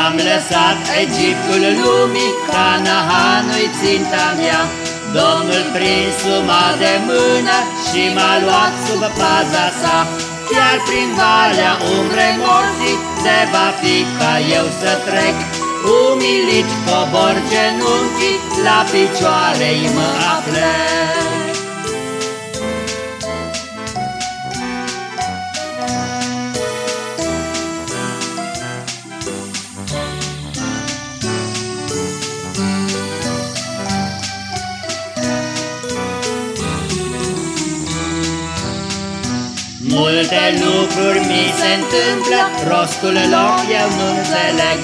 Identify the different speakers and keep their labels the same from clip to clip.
Speaker 1: Am lăsat Egiptul lumii, Canaanul ținta mea, Domnul prinsul m-a de mână și m-a luat sub paza sa, Chiar prin valea umbre morții, se va fi ca eu să trec, Umilit cobor genunchii, la picioare-i mă aplec. Multe lucruri mi se întâmplă, rostul lor eu nu înțeleg,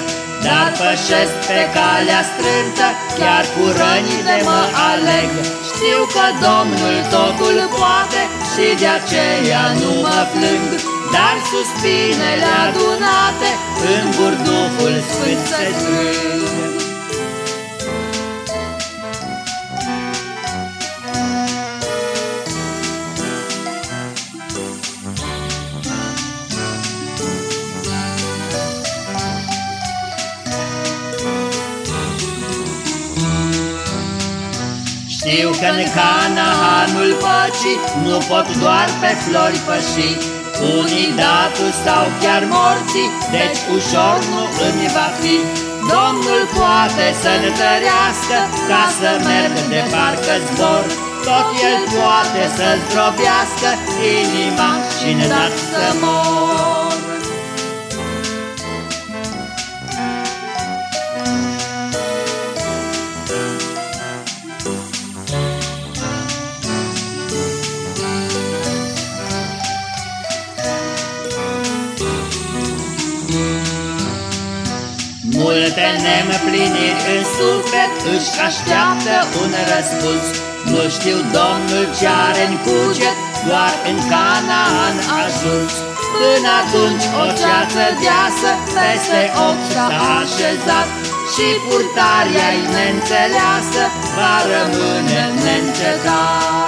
Speaker 1: Dar pășesc pe calea strântă, chiar cu rănile mă aleg. Știu că Domnul totul poate și de aceea nu mă plâng, Dar suspinele adunate în burduful sfânt se strâng. Știu că în Canaanul păcii Nu pot doar pe flori păși. Unii datul sau chiar morții Deci ușor nu îmi va fi. Domnul poate să ne tărească Ca să merg de parcă zbor. Tot El poate să zdrobească Inima și ne dat să mor Multe nemăpliniri în suflet își așteaptă un răspuns. Nu știu Domnul ce are în cuget, doar în Canaan ajuns. Până atunci o ceață deasă peste ochi s-a așezat Și purtaria-i neînțeleasă va rămâne neîncetat.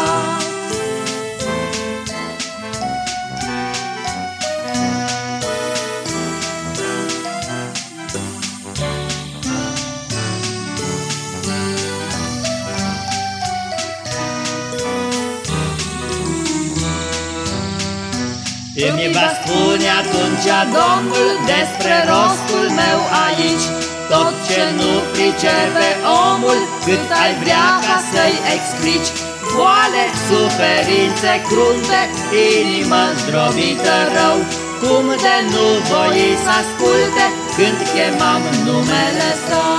Speaker 1: Îmi va spune atunci Domnul despre rostul meu aici, Tot ce nu pricepe omul, cât ai vrea ca să-i explici. Boale, suferințe crunte, inimă zdrobită rău, Cum de nu voi să asculte când chemam numele Său.